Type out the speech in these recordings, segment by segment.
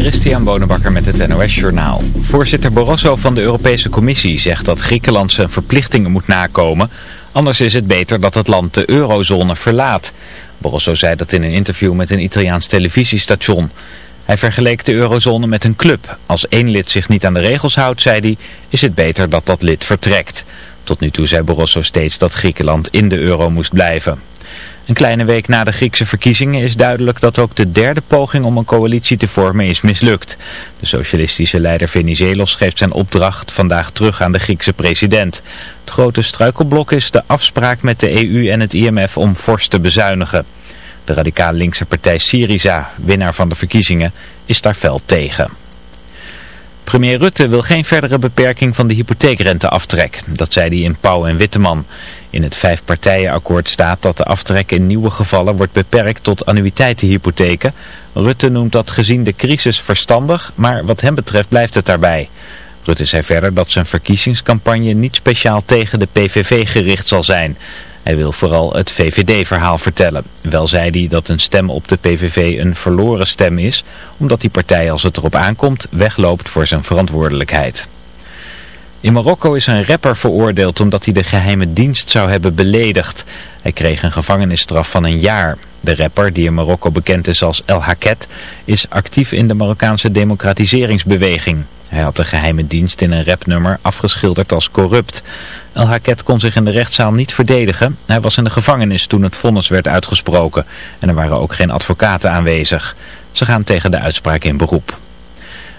Christian Bonenbakker met het NOS Journaal. Voorzitter Barroso van de Europese Commissie zegt dat Griekenland zijn verplichtingen moet nakomen. Anders is het beter dat het land de eurozone verlaat. Barroso zei dat in een interview met een Italiaans televisiestation. Hij vergeleek de eurozone met een club. Als één lid zich niet aan de regels houdt, zei hij, is het beter dat dat lid vertrekt. Tot nu toe zei Barroso steeds dat Griekenland in de euro moest blijven. Een kleine week na de Griekse verkiezingen is duidelijk dat ook de derde poging om een coalitie te vormen is mislukt. De socialistische leider Venizelos geeft zijn opdracht vandaag terug aan de Griekse president. Het grote struikelblok is de afspraak met de EU en het IMF om fors te bezuinigen. De radicaal linkse partij Syriza, winnaar van de verkiezingen, is daar fel tegen. Premier Rutte wil geen verdere beperking van de hypotheekrenteaftrek. Dat zei hij in Pauw en Witteman. In het vijfpartijenakkoord staat dat de aftrek in nieuwe gevallen wordt beperkt tot annuïteitenhypotheken. Rutte noemt dat gezien de crisis verstandig, maar wat hem betreft blijft het daarbij. Rutte zei verder dat zijn verkiezingscampagne niet speciaal tegen de PVV gericht zal zijn. Hij wil vooral het VVD-verhaal vertellen. Wel zei hij dat een stem op de PVV een verloren stem is, omdat die partij als het erop aankomt wegloopt voor zijn verantwoordelijkheid. In Marokko is een rapper veroordeeld omdat hij de geheime dienst zou hebben beledigd. Hij kreeg een gevangenisstraf van een jaar. De rapper, die in Marokko bekend is als El Haket, is actief in de Marokkaanse democratiseringsbeweging. Hij had de geheime dienst in een rapnummer afgeschilderd als corrupt. El Haket kon zich in de rechtszaal niet verdedigen. Hij was in de gevangenis toen het vonnis werd uitgesproken. En er waren ook geen advocaten aanwezig. Ze gaan tegen de uitspraak in beroep.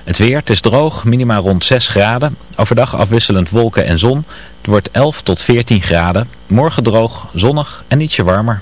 Het weer, het is droog, minimaal rond 6 graden. Overdag afwisselend wolken en zon. Het wordt 11 tot 14 graden. Morgen droog, zonnig en ietsje warmer.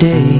Day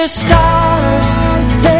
the stars,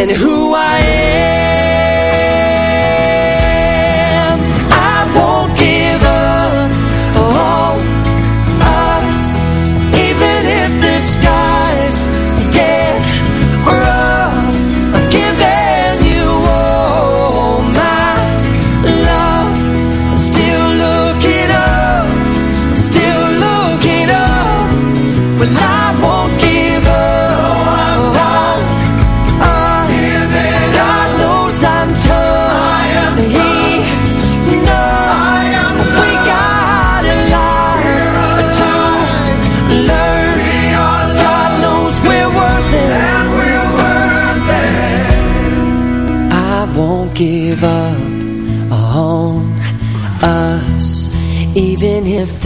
And who I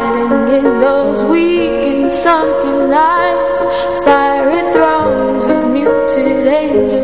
hiding in those weak and sunken lines, fiery thrones of muted angels.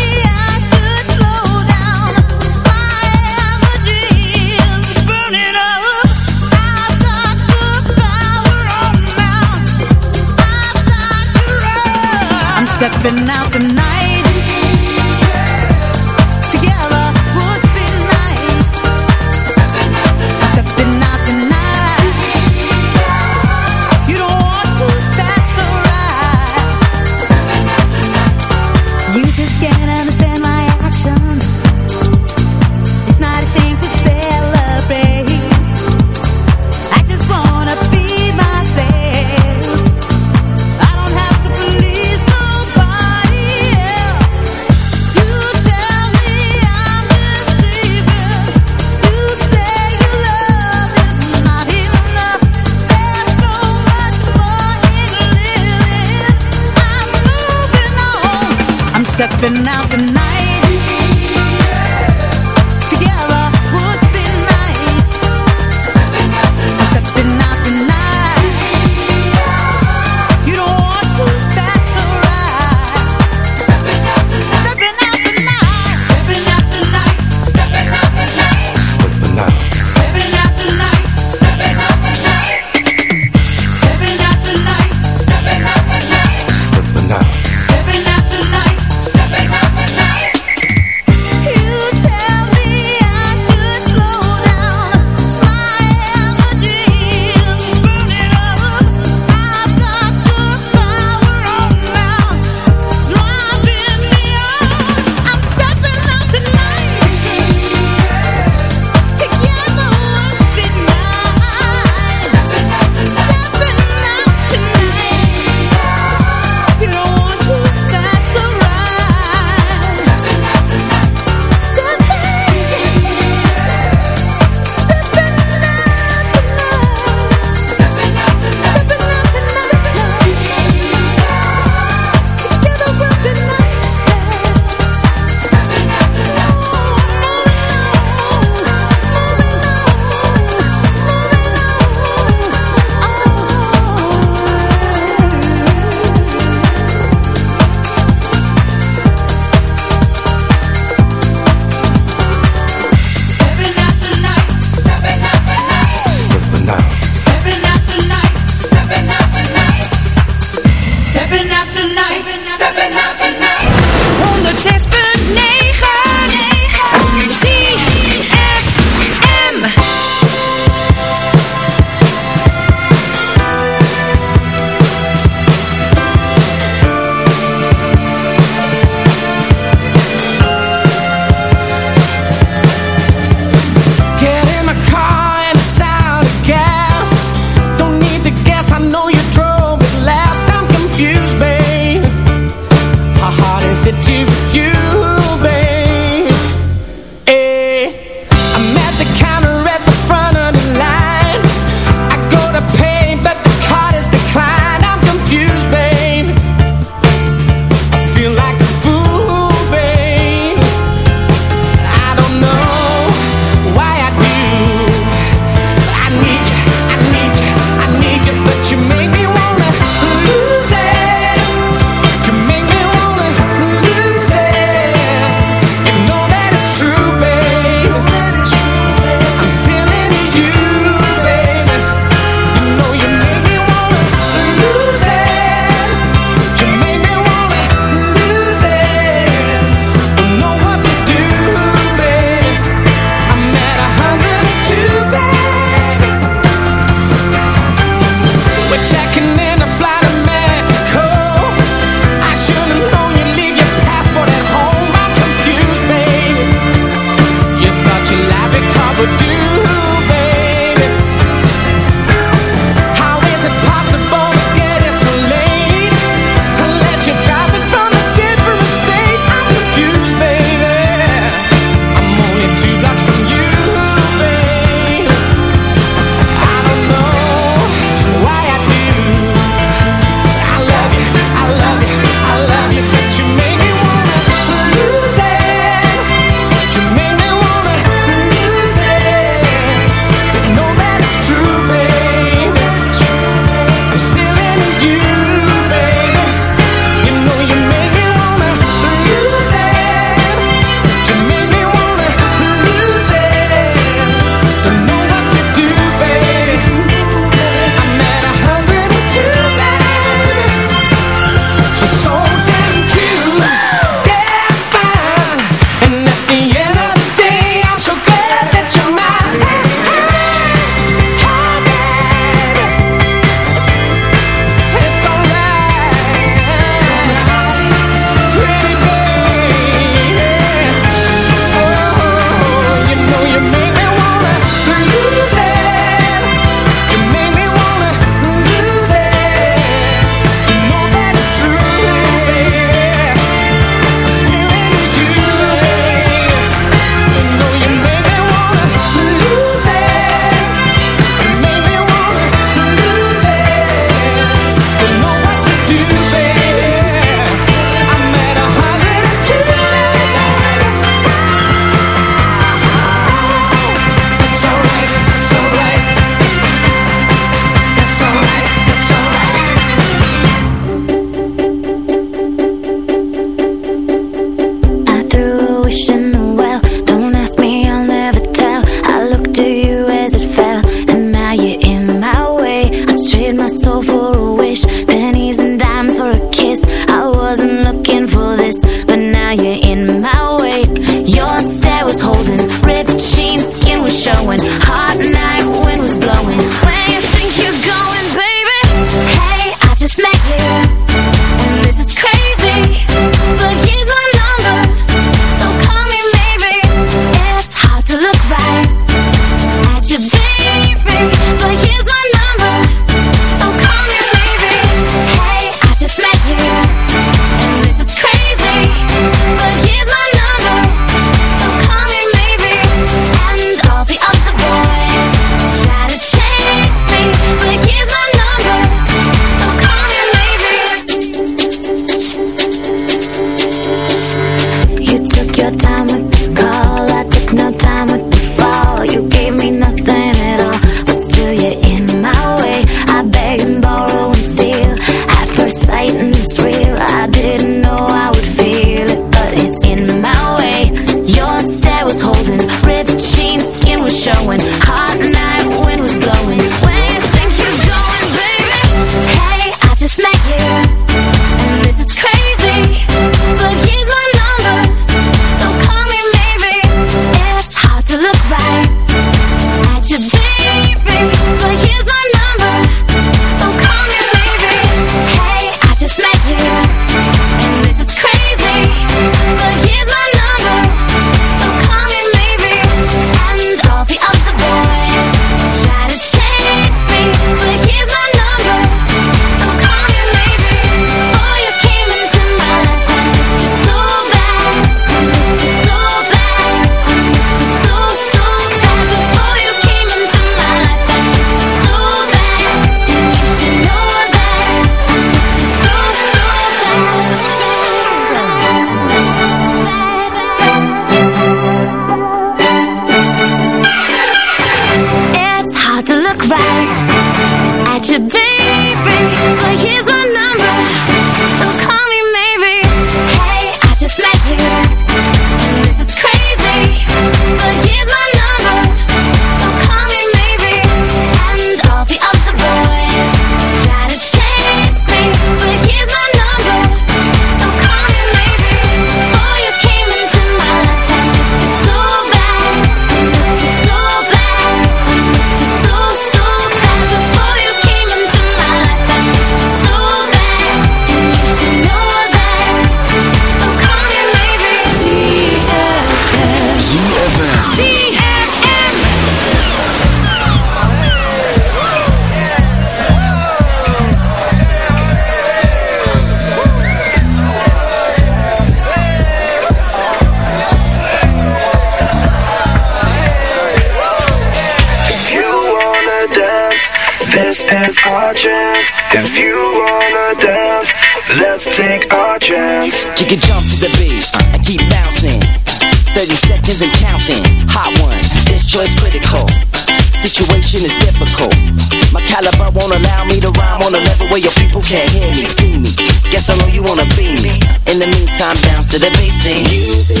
won't allow me to rhyme on a level where your people can't hear me, see me. Guess I know you wanna be me. In the meantime, bounce to the bass and music.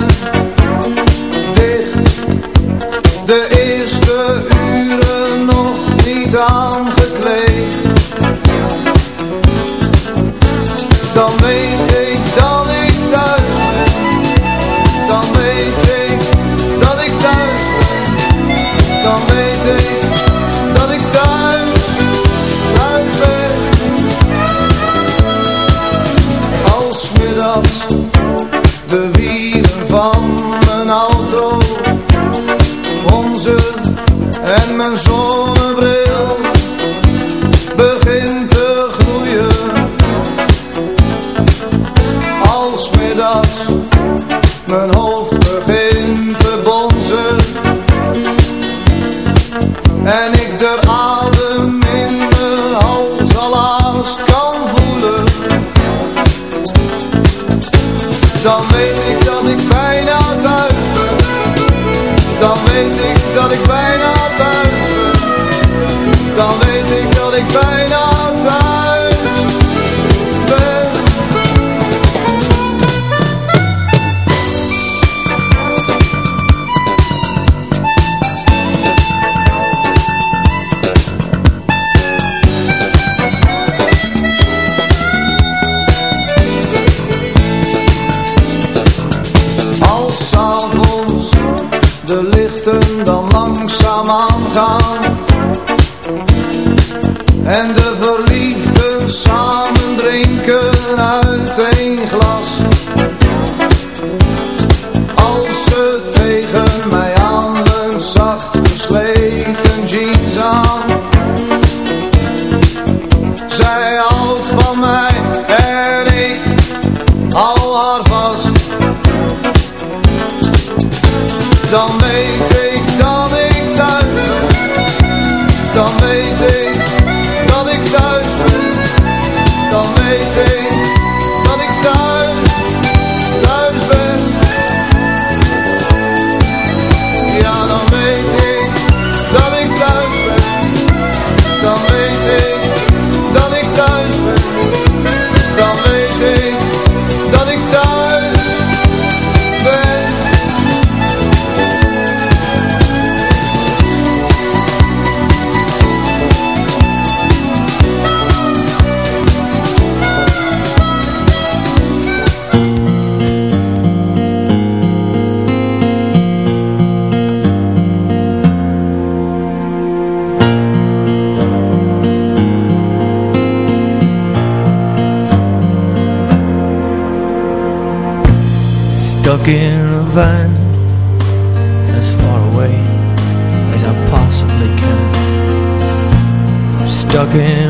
꽤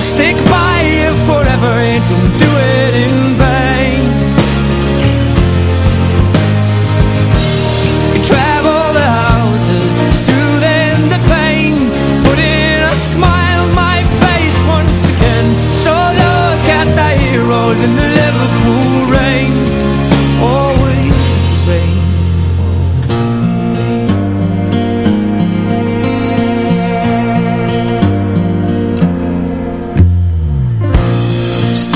Stick by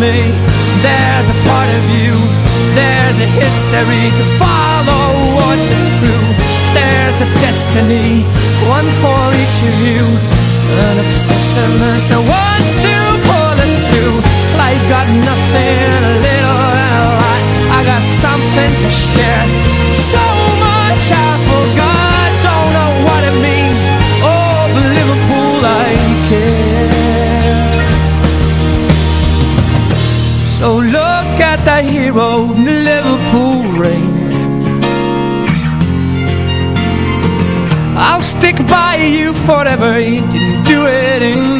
me. There's a part of you There's a history to follow or to screw. There's a destiny One for each of you. An obsession that's the one to pull us through. You. He didn't do it